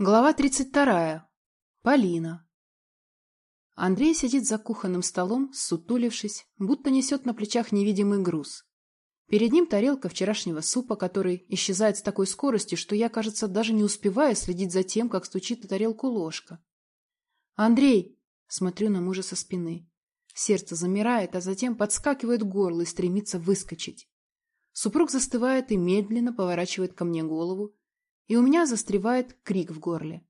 Глава 32. Полина. Андрей сидит за кухонным столом, сутулившись, будто несет на плечах невидимый груз. Перед ним тарелка вчерашнего супа, который исчезает с такой скоростью, что я, кажется, даже не успеваю следить за тем, как стучит на тарелку ложка. «Андрей!» — смотрю на мужа со спины. Сердце замирает, а затем подскакивает горло и стремится выскочить. Супруг застывает и медленно поворачивает ко мне голову, и у меня застревает крик в горле.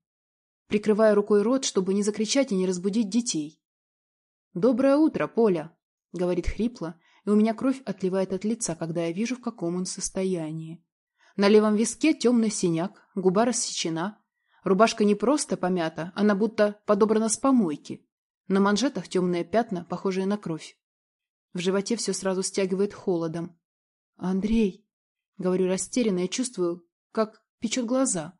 Прикрываю рукой рот, чтобы не закричать и не разбудить детей. «Доброе утро, Поля!» — говорит хрипло, и у меня кровь отливает от лица, когда я вижу, в каком он состоянии. На левом виске темный синяк, губа рассечена. Рубашка не просто помята, она будто подобрана с помойки. На манжетах темные пятна, похожие на кровь. В животе все сразу стягивает холодом. «Андрей!» — говорю растерянно и чувствую, как печет глаза.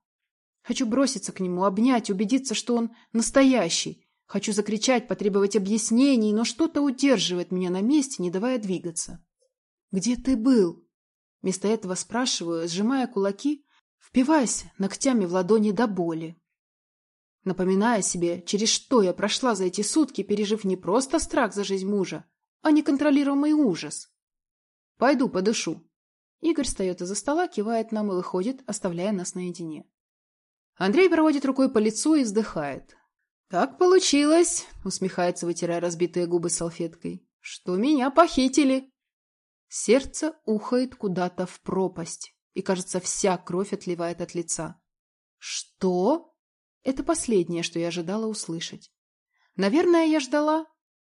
Хочу броситься к нему, обнять, убедиться, что он настоящий. Хочу закричать, потребовать объяснений, но что-то удерживает меня на месте, не давая двигаться. «Где ты был?» Вместо этого спрашиваю, сжимая кулаки, впиваясь ногтями в ладони до боли. Напоминая себе, через что я прошла за эти сутки, пережив не просто страх за жизнь мужа, а неконтролируемый ужас. «Пойду подышу», Игорь встает из-за стола, кивает нам и выходит, оставляя нас наедине. Андрей проводит рукой по лицу и вздыхает. «Так получилось», — усмехается, вытирая разбитые губы салфеткой, — «что меня похитили». Сердце ухает куда-то в пропасть, и, кажется, вся кровь отливает от лица. «Что?» Это последнее, что я ожидала услышать. Наверное, я ждала...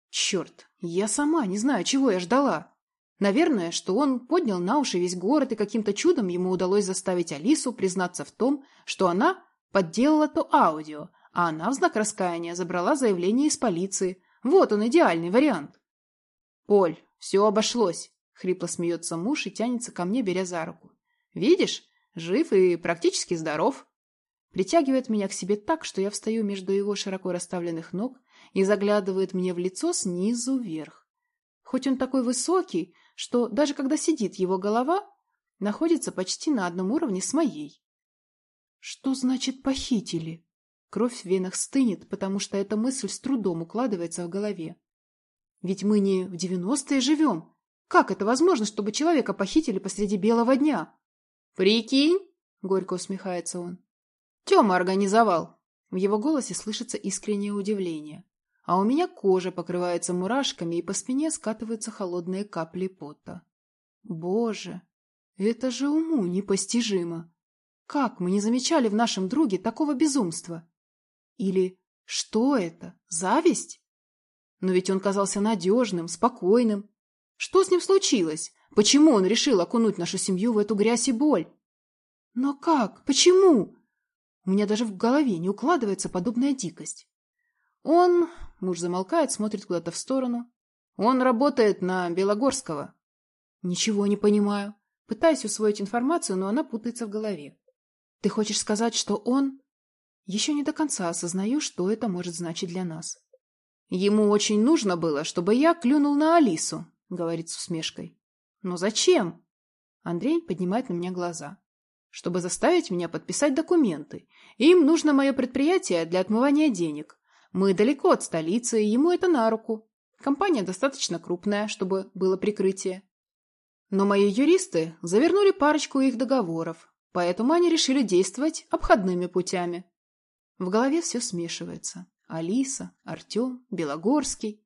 Черт, я сама не знаю, чего я ждала. Наверное, что он поднял на уши весь город, и каким-то чудом ему удалось заставить Алису признаться в том, что она подделала то аудио, а она в знак раскаяния забрала заявление из полиции. Вот он, идеальный вариант. «Поль, все обошлось», — хрипло смеется муж и тянется ко мне, беря за руку. «Видишь, жив и практически здоров». Притягивает меня к себе так, что я встаю между его широко расставленных ног и заглядывает мне в лицо снизу вверх. Хоть он такой высокий, что даже когда сидит его голова, находится почти на одном уровне с моей. Что значит похитили? Кровь в венах стынет, потому что эта мысль с трудом укладывается в голове. Ведь мы не в девяностые живем. Как это возможно, чтобы человека похитили посреди белого дня? Прикинь, горько усмехается он. Тёма организовал. В его голосе слышится искреннее удивление а у меня кожа покрывается мурашками и по спине скатываются холодные капли пота. Боже, это же уму непостижимо. Как мы не замечали в нашем друге такого безумства? Или что это, зависть? Но ведь он казался надежным, спокойным. Что с ним случилось? Почему он решил окунуть нашу семью в эту грязь и боль? Но как? Почему? У меня даже в голове не укладывается подобная дикость. Он Муж замолкает, смотрит куда-то в сторону. Он работает на Белогорского. Ничего не понимаю. Пытаюсь усвоить информацию, но она путается в голове. Ты хочешь сказать, что он... Еще не до конца осознаю, что это может значить для нас. Ему очень нужно было, чтобы я клюнул на Алису, говорит с усмешкой. Но зачем? Андрей поднимает на меня глаза. Чтобы заставить меня подписать документы. Им нужно мое предприятие для отмывания денег. Мы далеко от столицы, и ему это на руку. Компания достаточно крупная, чтобы было прикрытие. Но мои юристы завернули парочку их договоров, поэтому они решили действовать обходными путями. В голове все смешивается. Алиса, Артем, Белогорский.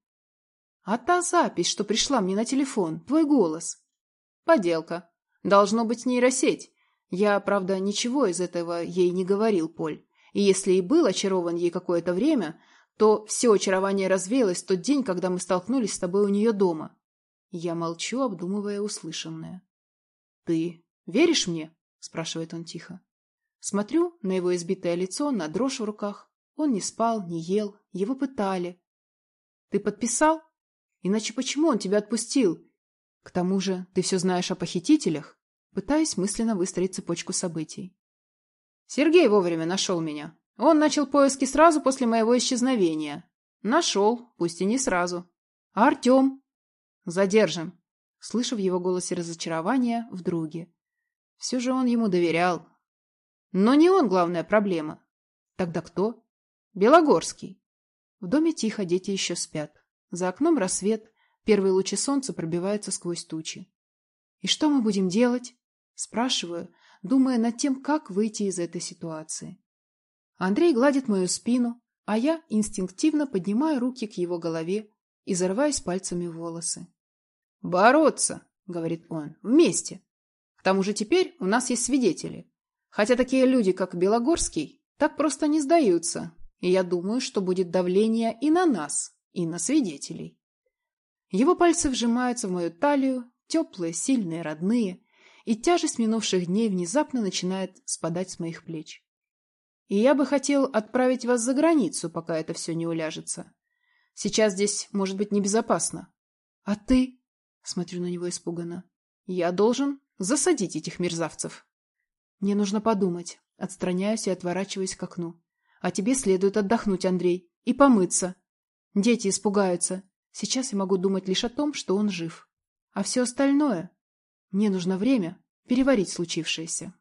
А та запись, что пришла мне на телефон, твой голос. Поделка. Должно быть нейросеть. Я, правда, ничего из этого ей не говорил, Поль. И если и был очарован ей какое-то время, то все очарование развеялось в тот день, когда мы столкнулись с тобой у нее дома. Я молчу, обдумывая услышанное. — Ты веришь мне? — спрашивает он тихо. Смотрю на его избитое лицо, на дрожь в руках. Он не спал, не ел, его пытали. — Ты подписал? Иначе почему он тебя отпустил? К тому же ты все знаешь о похитителях? Пытаюсь мысленно выстроить цепочку событий. Сергей вовремя нашел меня. Он начал поиски сразу после моего исчезновения. Нашел, пусть и не сразу. А Артем? Задержан. Слышу его голосе разочарование в друге. Все же он ему доверял. Но не он главная проблема. Тогда кто? Белогорский. В доме тихо, дети еще спят. За окном рассвет, первые лучи солнца пробиваются сквозь тучи. И что мы будем делать? Спрашиваю, думая над тем, как выйти из этой ситуации. Андрей гладит мою спину, а я инстинктивно поднимаю руки к его голове и зарываюсь пальцами в волосы. «Бороться!» — говорит он. «Вместе! К тому же теперь у нас есть свидетели. Хотя такие люди, как Белогорский, так просто не сдаются, и я думаю, что будет давление и на нас, и на свидетелей». Его пальцы вжимаются в мою талию, теплые, сильные, родные, и тяжесть минувших дней внезапно начинает спадать с моих плеч. И я бы хотел отправить вас за границу, пока это все не уляжется. Сейчас здесь может быть небезопасно. А ты? Смотрю на него испуганно. Я должен засадить этих мерзавцев. Мне нужно подумать. Отстраняюсь и отворачиваюсь к окну. А тебе следует отдохнуть, Андрей, и помыться. Дети испугаются. Сейчас я могу думать лишь о том, что он жив. А все остальное... Мне нужно время переварить случившееся.